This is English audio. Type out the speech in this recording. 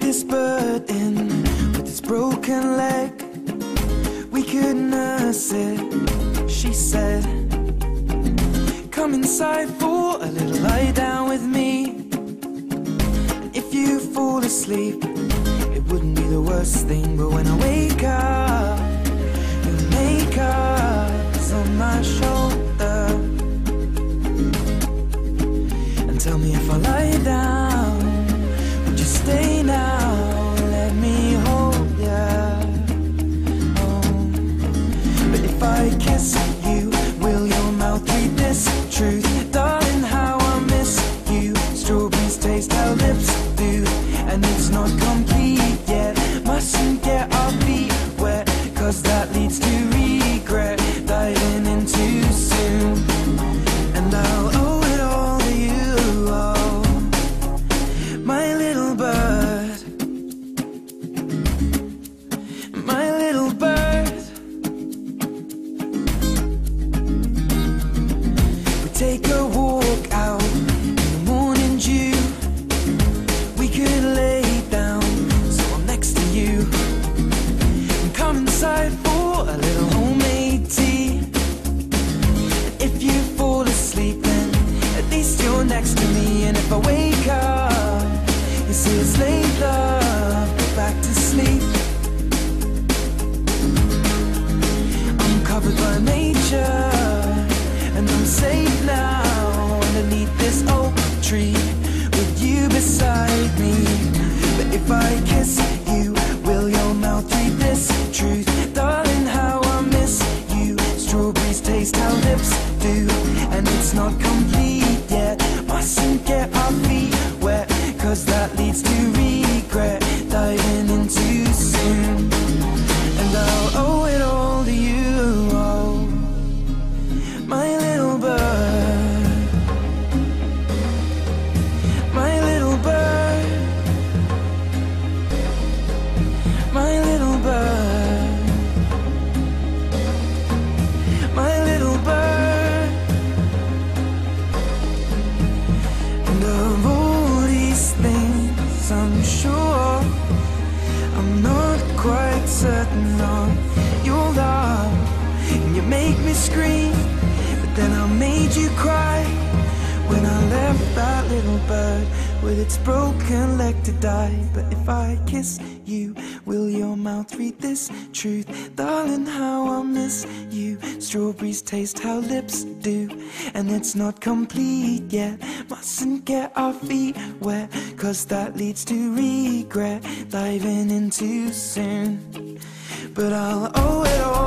this burden with its broken leg. We could nurse it, she said. Come inside for a little lie down with me. And if you fall asleep, it wouldn't be the worst thing. But when I wake up, your makeup's on my shoulder. And tell me if I lie down, stay now? Let me hold. Oh. But if I kiss you, will your mouth read this truth? Darling, how I miss you. Strawberries taste how lips do, and it's not complete take a walk out in the morning dew. We could lay down so I'm next to you. And come inside for a little homemade tea. And if you fall asleep, then at least you're next to me. And if I wake up, you see it's late, love, go back to sleep. I'm covered by nature, and I'm safe tree with you beside me. But if I kiss you, will your mouth read this truth? Darling, how I miss you. Strawberries taste how lips do, and it's not complete yet. Mustn't get our feet wet, cause that leads to regret. Diving in too soon. And I'll owe it all you make me scream, but then I made you cry. When I left that little bird with its broken leg to die. But if I kiss you, will your mouth read this truth? Darling, how I miss you. Strawberries taste how lips do, and it's not complete yet. Mustn't get our feet wet, cause that leads to regret. Diving in too soon. But I'll owe it all